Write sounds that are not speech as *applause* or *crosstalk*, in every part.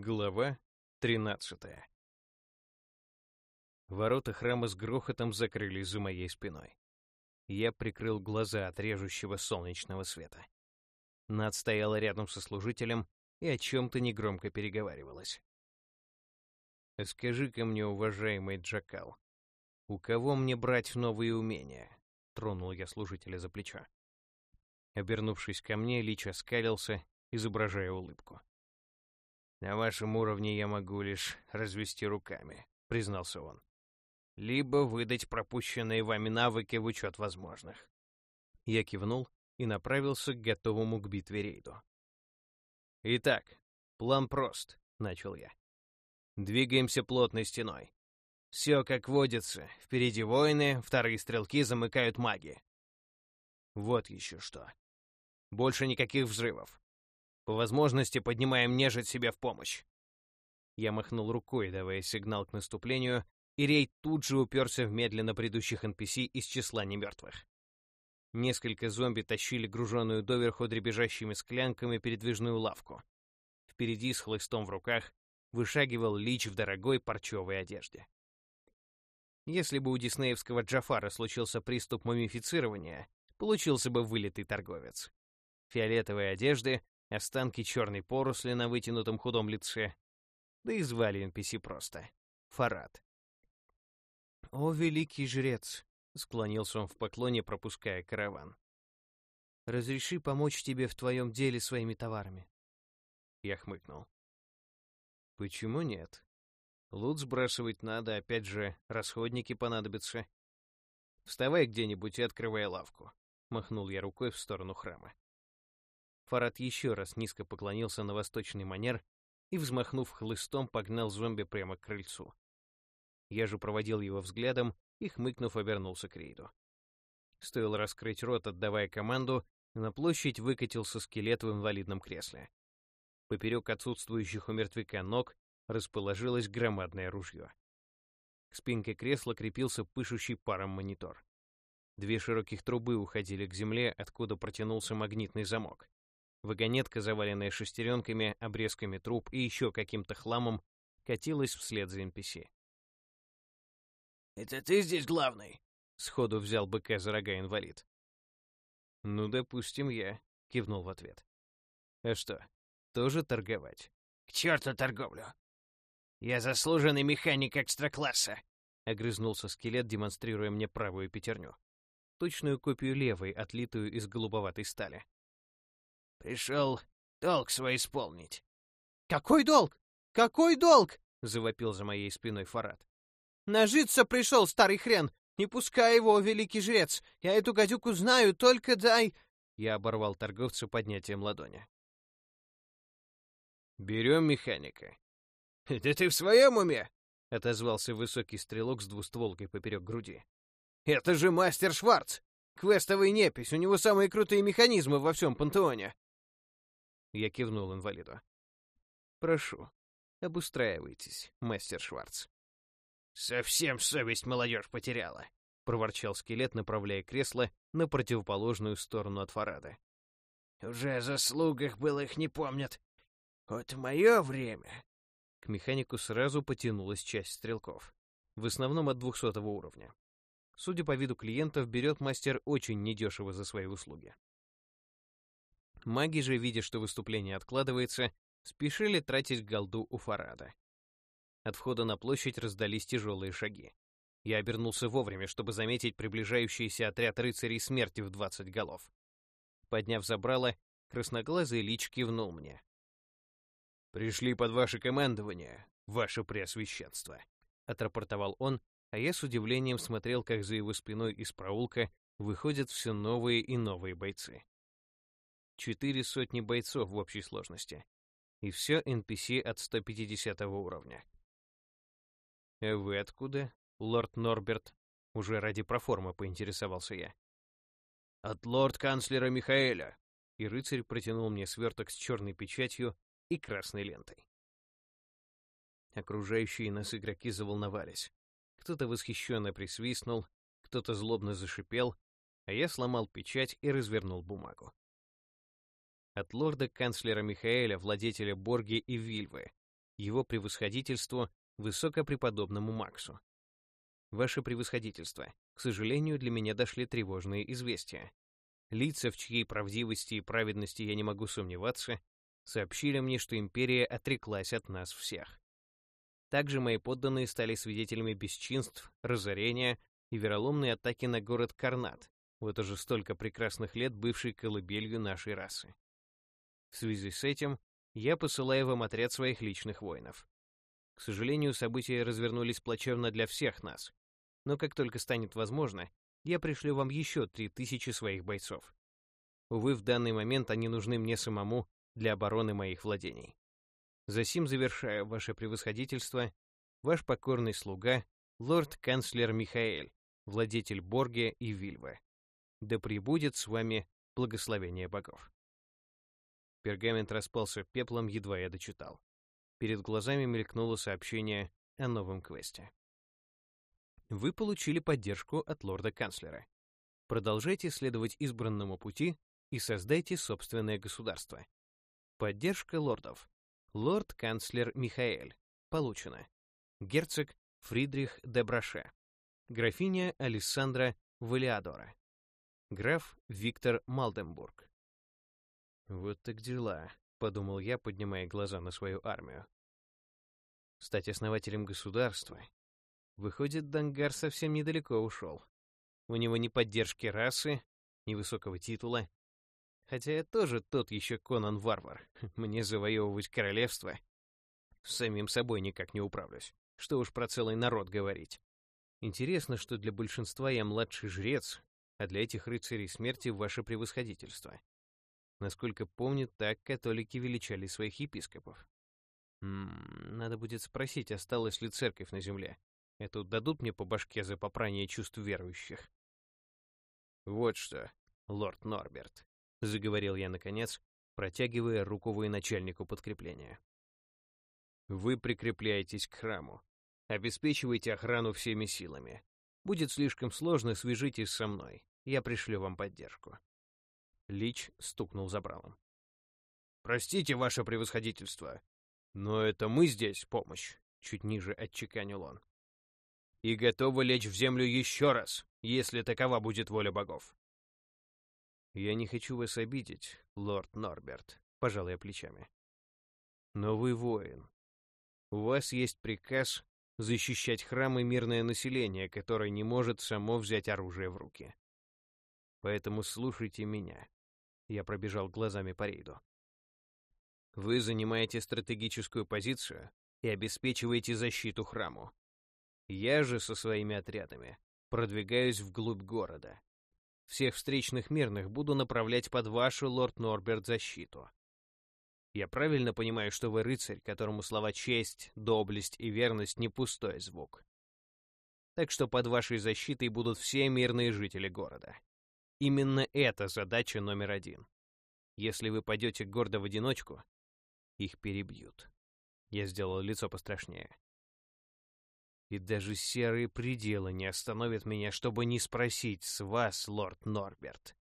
Глава 13 Ворота храма с грохотом закрылись за моей спиной. Я прикрыл глаза от режущего солнечного света. Над стояла рядом со служителем и о чем-то негромко переговаривалась. «Скажи-ка мне, уважаемый Джакал, у кого мне брать новые умения?» — тронул я служителя за плечо. Обернувшись ко мне, Лич оскалился, изображая улыбку. «На вашем уровне я могу лишь развести руками», — признался он. «Либо выдать пропущенные вами навыки в учет возможных». Я кивнул и направился к готовому к битве рейду. «Итак, план прост», — начал я. «Двигаемся плотной стеной. Все как водится. Впереди воины, вторые стрелки замыкают маги. Вот еще что. Больше никаких взрывов. По возможности поднимаем нежить себе в помощь. Я махнул рукой, давая сигнал к наступлению, и рейд тут же уперся в медленно бредущих NPC из числа немертвых. Несколько зомби тащили груженную доверху дребезжащими склянками передвижную лавку. Впереди с хлыстом в руках вышагивал лич в дорогой парчевой одежде. Если бы у диснеевского Джафара случился приступ мумифицирования, получился бы вылитый торговец. Фиолетовые одежды, останки черной поросли на вытянутом худом лице. Да и звали NPC просто. Фарад. «О, великий жрец!» — склонился он в поклоне, пропуская караван. «Разреши помочь тебе в твоем деле своими товарами». Я хмыкнул. «Почему нет? Лут сбрасывать надо, опять же, расходники понадобятся. Вставай где-нибудь и открывай лавку», — махнул я рукой в сторону храма. Фарад еще раз низко поклонился на восточный манер и, взмахнув хлыстом, погнал зомби прямо к крыльцу. Я же проводил его взглядом и, хмыкнув, обернулся к рейду. Стоило раскрыть рот, отдавая команду, на площадь выкатился скелет в инвалидном кресле. Поперек отсутствующих у мертвяка ног расположилось громадное ружье. К спинке кресла крепился пышущий паром монитор. Две широких трубы уходили к земле, откуда протянулся магнитный замок. Вагонетка, заваленная шестеренками, обрезками труб и еще каким-то хламом, катилась вслед за NPC. «Это ты здесь главный?» — сходу взял БК за рога инвалид. «Ну, допустим, я», — кивнул в ответ. «А что, тоже торговать?» «К черту торговлю! Я заслуженный механик экстра-класса!» — огрызнулся скелет, демонстрируя мне правую пятерню. Точную копию левой, отлитую из голубоватой стали. Пришел долг свой исполнить. «Какой долг? Какой долг?» — завопил за моей спиной Фарад. «Нажиться пришел, старый хрен! Не пускай его, великий жрец! Я эту гадюку знаю, только дай...» Я оборвал торговца поднятием ладони. «Берем механика». «Да ты в своем уме?» — отозвался высокий стрелок с двустволкой поперек груди. «Это же мастер Шварц! Квестовый непись, у него самые крутые механизмы во всем пантеоне!» Я кивнул инвалиду. «Прошу, обустраивайтесь, мастер Шварц». «Совсем совесть молодежь потеряла», — проворчал скелет, направляя кресло на противоположную сторону от Фарада. «Уже о заслугах был их не помнят. Вот в мое время...» К механику сразу потянулась часть стрелков, в основном от двухсотого уровня. Судя по виду клиентов, берет мастер очень недешево за свои услуги. Маги же, видя, что выступление откладывается, спешили тратить голду у Фарада. От входа на площадь раздались тяжелые шаги. Я обернулся вовремя, чтобы заметить приближающийся отряд рыцарей смерти в двадцать голов. Подняв забрало, красноглазый лич кивнул мне. «Пришли под ваше командование, ваше преосвященство», — отрапортовал он, а я с удивлением смотрел, как за его спиной из проулка выходят все новые и новые бойцы. Четыре сотни бойцов в общей сложности. И все NPC от 150 уровня. «А вы откуда, лорд Норберт?» Уже ради проформы поинтересовался я. «От лорд-канцлера Михаэля», и рыцарь протянул мне сверток с черной печатью и красной лентой. Окружающие нас игроки заволновались. Кто-то восхищенно присвистнул, кто-то злобно зашипел, а я сломал печать и развернул бумагу от лорда-канцлера Михаэля, владетеля Борги и Вильвы, его превосходительству, высокопреподобному Максу. Ваше превосходительство, к сожалению, для меня дошли тревожные известия. Лица, в чьей правдивости и праведности я не могу сомневаться, сообщили мне, что империя отреклась от нас всех. Также мои подданные стали свидетелями бесчинств, разорения и вероломной атаки на город Карнат, вот уже столько прекрасных лет бывший колыбелью нашей расы. В связи с этим я посылаю вам отряд своих личных воинов. К сожалению, события развернулись плачевно для всех нас, но как только станет возможно, я пришлю вам еще три тысячи своих бойцов. Увы, в данный момент они нужны мне самому для обороны моих владений. Засим завершаю ваше превосходительство, ваш покорный слуга, лорд-канцлер Михаэль, владетель Борге и Вильвы. Да пребудет с вами благословение богов. Пергамент распался пеплом, едва я дочитал. Перед глазами мелькнуло сообщение о новом квесте. Вы получили поддержку от лорда-канцлера. Продолжайте следовать избранному пути и создайте собственное государство. Поддержка лордов. Лорд-канцлер Михаэль. Получено. Герцог Фридрих де Браше. Графиня Алессандра Валиадора. Граф Виктор Малденбург. «Вот так дела», — подумал я, поднимая глаза на свою армию. «Стать основателем государства. Выходит, Дангар совсем недалеко ушел. У него ни поддержки расы, ни высокого титула, Хотя я тоже тот еще Конан-варвар. *laughs* Мне завоевывать королевство. С самим собой никак не управлюсь. Что уж про целый народ говорить. Интересно, что для большинства я младший жрец, а для этих рыцарей смерти ваше превосходительство. Насколько помню, так католики величали своих епископов. М надо будет спросить, осталась ли церковь на земле. Это дадут мне по башке за попрание чувств верующих. Вот что, лорд Норберт. — заговорил я наконец, протягивая руку военачальнику подкрепления. «Вы прикрепляетесь к храму. Обеспечивайте охрану всеми силами. Будет слишком сложно, свяжитесь со мной. Я пришлю вам поддержку». Лич стукнул забралом. «Простите, ваше превосходительство, но это мы здесь помощь», — чуть ниже отчеканил он. «И готовы лечь в землю еще раз, если такова будет воля богов. «Я не хочу вас обидеть, лорд Норберт», — пожал плечами. «Но вы воин. У вас есть приказ защищать храм и мирное население, которое не может само взять оружие в руки. Поэтому слушайте меня». Я пробежал глазами по рейду. Вы занимаете стратегическую позицию и обеспечиваете защиту храму. Я же со своими отрядами продвигаюсь вглубь города. Всех встречных мирных буду направлять под вашу, лорд Норберт, защиту. Я правильно понимаю, что вы рыцарь, которому слова честь, доблесть и верность не пустой звук. Так что под вашей защитой будут все мирные жители города. Именно это задача номер один. Если вы пойдете гордо в одиночку, их перебьют. Я сделал лицо пострашнее. И даже серые пределы не остановят меня, чтобы не спросить с вас, лорд Норберт.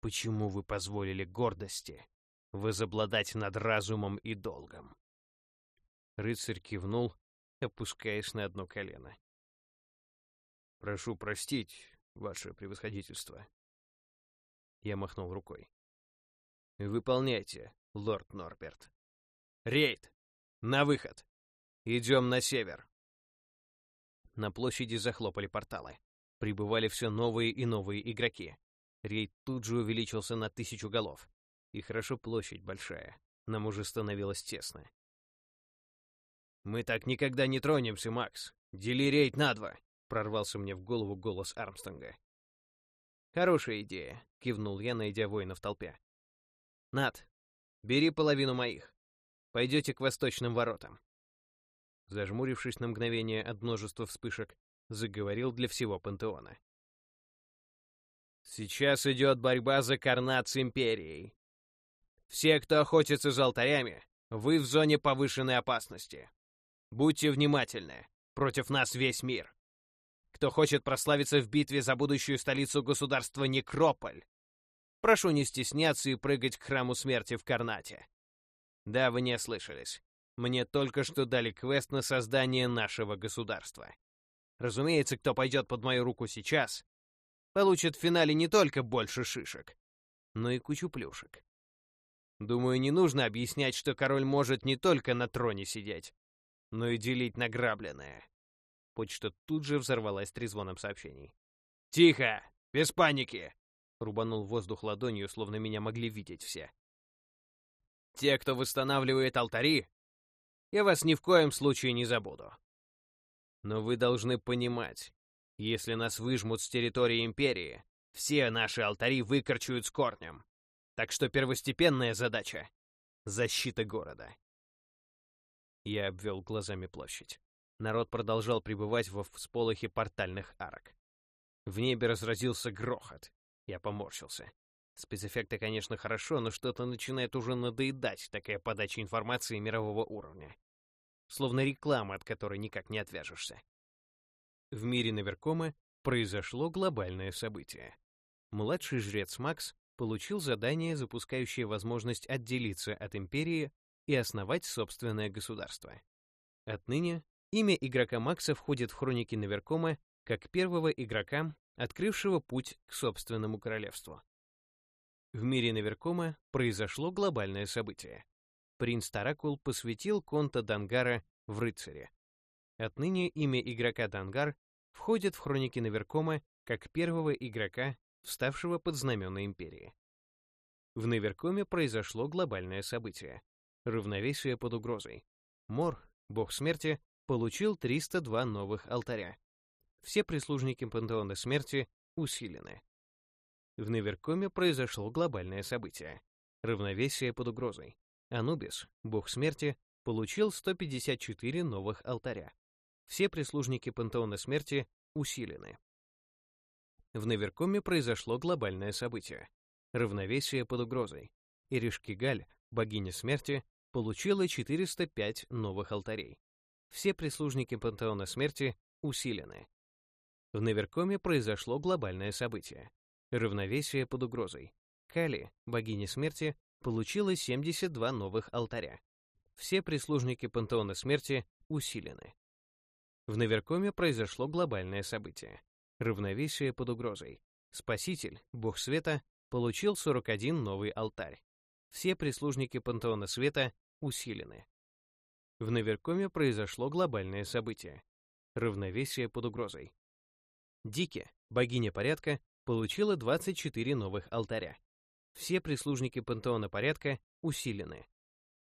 Почему вы позволили гордости возобладать над разумом и долгом? Рыцарь кивнул, опускаясь на одно колено. «Прошу простить, ваше превосходительство». Я махнул рукой. «Выполняйте, лорд Норберт. Рейд! На выход! Идем на север!» На площади захлопали порталы. Прибывали все новые и новые игроки. Рейд тут же увеличился на тысячу голов. И хорошо площадь большая. Нам уже становилось тесно. «Мы так никогда не тронемся, Макс. Дели рейд на два!» — прорвался мне в голову голос Армстронга. «Хорошая идея», — кивнул я, найдя воина в толпе. «Над, бери половину моих. Пойдете к восточным воротам зажмурившись на мгновение от множества вспышек, заговорил для всего пантеона. «Сейчас идет борьба за карнат с Империей. Все, кто охотится за алтарями, вы в зоне повышенной опасности. Будьте внимательны, против нас весь мир. Кто хочет прославиться в битве за будущую столицу государства Некрополь, прошу не стесняться и прыгать к храму смерти в Карнате. Да, вы не ослышались. Мне только что дали квест на создание нашего государства. Разумеется, кто пойдет под мою руку сейчас, получит в финале не только больше шишек, но и кучу плюшек. Думаю, не нужно объяснять, что король может не только на троне сидеть, но и делить награбленное. Почта тут же взорвалась трезвоном сообщений. «Тихо! Без паники!» Рубанул воздух ладонью, словно меня могли видеть все. «Те, кто восстанавливает алтари, я вас ни в коем случае не забуду. Но вы должны понимать, если нас выжмут с территории Империи, все наши алтари выкорчуют с корнем. Так что первостепенная задача — защита города. Я обвел глазами площадь. Народ продолжал пребывать во всполохе портальных арок. В небе разразился грохот. Я поморщился. Спецэффекты, конечно, хорошо, но что-то начинает уже надоедать, такая подача информации мирового уровня. Словно реклама, от которой никак не отвяжешься. В мире Наверкома произошло глобальное событие. Младший жрец Макс получил задание, запускающее возможность отделиться от Империи и основать собственное государство. Отныне имя игрока Макса входит в хроники Наверкома как первого игрока, открывшего путь к собственному королевству. В мире Наверкома произошло глобальное событие. Принц Таракул посвятил Конта Дангара в рыцаре. Отныне имя игрока Дангар входит в хроники Наверкома как первого игрока, вставшего под знамена Империи. В Наверкоме произошло глобальное событие. Равновесие под угрозой. Мор, бог смерти, получил 302 новых алтаря. Все прислужники пантеона смерти усилены. В Наверкоме произошло глобальное событие. Равновесие под угрозой. Анубис, бог смерти, получил 154 новых алтаря. Все прислужники пантеона смерти усилены. В Наверкоме произошло глобальное событие. Равновесие под угрозой. Иришкигаль, богиня смерти, получила 405 новых алтарей. Все прислужники пантеона смерти усилены. В Наверкоме произошло глобальное событие. Равновесие под угрозой. Кали, богиня смерти, получила 72 новых алтаря. Все прислужники пантеона смерти усилены. В Наверкоме произошло глобальное событие. Равновесие под угрозой. Спаситель, бог света, получил 41 новый алтарь. Все прислужники пантеона света усилены. В Наверкоме произошло глобальное событие. Равновесие под угрозой. Дики, богиня порядка, получила 24 новых алтаря. Все прислужники пантеона порядка усилены.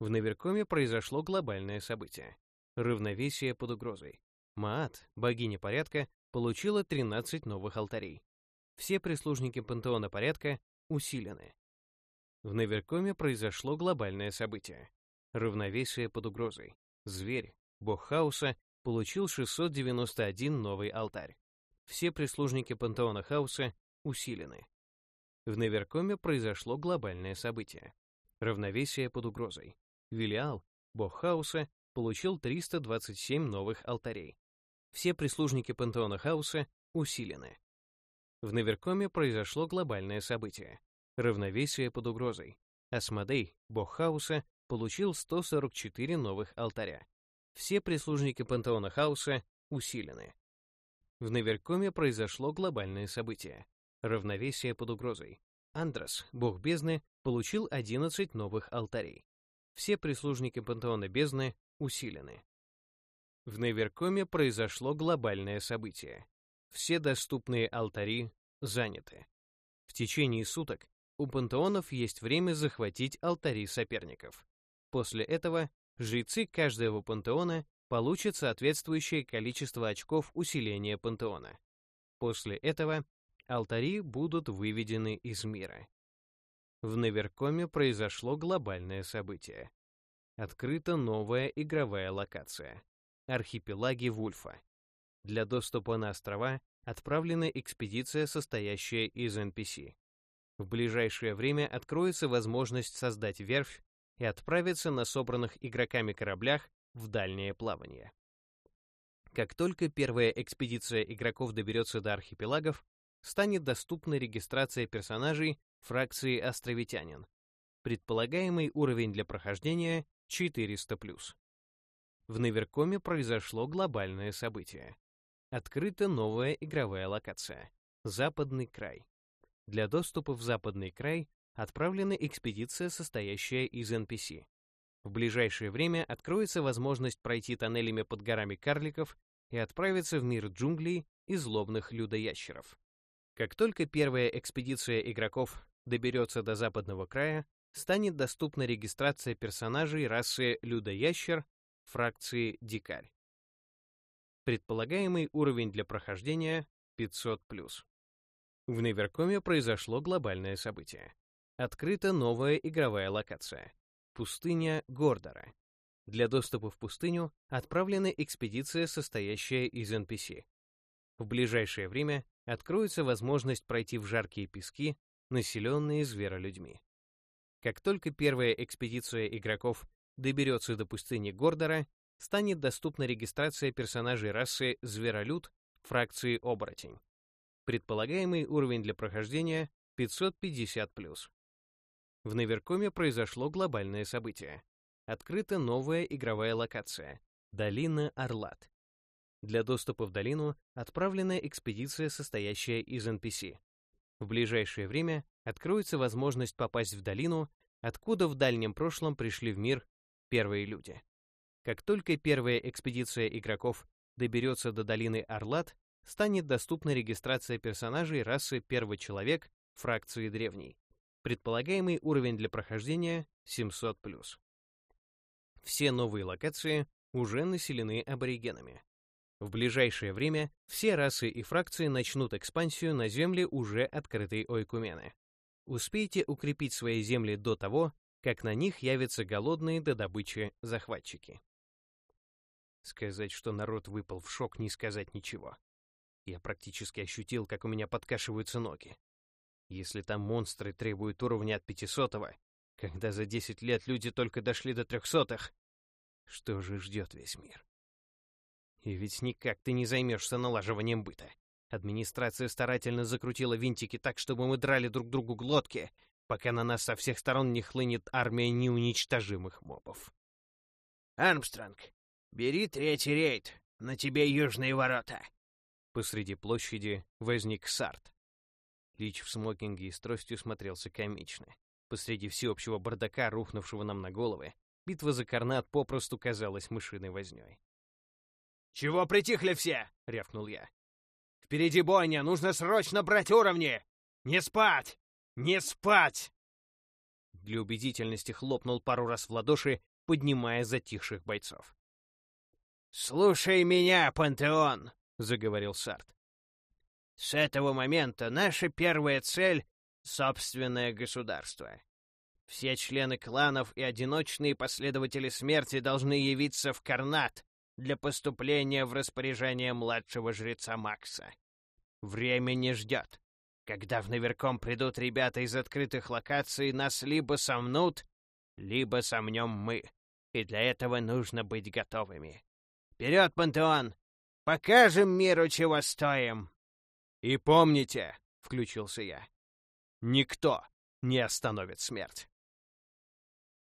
В Наверкоме произошло глобальное событие. Равновесие под угрозой. Маат, богиня порядка, получила 13 новых алтарей. Все прислужники пантеона порядка усилены. В Наверкоме произошло глобальное событие. Равновесие под угрозой. Зверь, бог хаоса, получил 691 новый алтарь. Все прислужники пантеона хаоса усилены. В Наверкоме произошло глобальное событие. Равновесие под угрозой. Велиал, бог хаоса, получил 327 новых алтарей. Все прислужники пантеона хаоса усилены. В Наверкоме произошло глобальное событие. Равновесие под угрозой. Асмодей, бог хаоса, получил 144 новых алтаря. Все прислужники пантеона хаоса усилены. В Наверкоме произошло глобальное событие. Равновесие под угрозой. Андрос, бог бездны, получил 11 новых алтарей. Все прислужники пантеона бездны усилены. В Наверкоме произошло глобальное событие. Все доступные алтари заняты. В течение суток у пантеонов есть время захватить алтари соперников. После этого жрецы каждого пантеона получит соответствующее количество очков усиления пантеона. После этого алтари будут выведены из мира. В Наверкоме произошло глобальное событие. Открыта новая игровая локация — архипелаги Вульфа. Для доступа на острова отправлена экспедиция, состоящая из NPC. В ближайшее время откроется возможность создать верфь и отправиться на собранных игроками кораблях в дальнее плавание. Как только первая экспедиция игроков доберется до архипелагов, станет доступна регистрация персонажей фракции «Островитянин». Предполагаемый уровень для прохождения — 400+. В Наверкоме произошло глобальное событие. Открыта новая игровая локация — Западный край. Для доступа в Западный край отправлена экспедиция, состоящая из NPC. В ближайшее время откроется возможность пройти тоннелями под горами карликов и отправиться в мир джунглей и злобных людоящеров. Как только первая экспедиция игроков доберется до западного края, станет доступна регистрация персонажей расы людоящер фракции дикарь. Предполагаемый уровень для прохождения 500+. В Неверкоме произошло глобальное событие. Открыта новая игровая локация — пустыня Гордора. Для доступа в пустыню отправлена экспедиция, состоящая из NPC. В ближайшее время откроется возможность пройти в жаркие пески, населенные зверолюдьми. Как только первая экспедиция игроков доберется до пустыни Гордора, станет доступна регистрация персонажей расы Зверолюд фракции Оборотень. Предполагаемый уровень для прохождения 550+. В Наверкоме произошло глобальное событие. Открыта новая игровая локация — Долина Орлат. Для доступа в долину отправлена экспедиция, состоящая из NPC. В ближайшее время откроется возможность попасть в долину, откуда в дальнем прошлом пришли в мир первые люди. Как только первая экспедиция игроков доберется до долины Орлат, станет доступна регистрация персонажей расы Первый Человек фракции Древний. Предполагаемый уровень для прохождения 700+. Все новые локации уже населены аборигенами. В ближайшее время все расы и фракции начнут экспансию на земли уже открытой Ойкумены. Успейте укрепить свои земли до того, как на них явятся голодные до добычи захватчики. Сказать, что народ выпал в шок, не сказать ничего. Я практически ощутил, как у меня подкашиваются ноги. Если там монстры требуют уровня от пятисотого, когда за 10 лет люди только дошли до трехсотых, что же ждет весь мир? И ведь никак ты не займешься налаживанием быта. Администрация старательно закрутила винтики так, чтобы мы драли друг другу глотки, пока на нас со всех сторон не хлынет армия неуничтожимых мобов. «Армстронг, бери третий рейд, на тебе южные ворота!» Посреди площади возник Сарт. Лич в смокинге и с тростью смотрелся комично. Посреди всеобщего бардака, рухнувшего нам на головы, битва за Карнат попросту казалась мышиной вознёй. «Чего притихли все?» — рявкнул я. «Впереди бойня, нужно срочно брать уровни! Не спать! Не спать!» Для убедительности хлопнул пару раз в ладоши, поднимая затихших бойцов. «Слушай меня, Пантеон!» — заговорил Сарт. «С этого момента наша первая цель — собственное государство. Все члены кланов и одиночные последователи смерти должны явиться в Карнат, для поступления в распоряжение младшего жреца Макса. Время не ждет. Когда в наверком придут ребята из открытых локаций, нас либо сомнут, либо сомнем мы. И для этого нужно быть готовыми. Вперед, Пантеон! Покажем миру, чего стоим! И помните, — включился я, — никто не остановит смерть.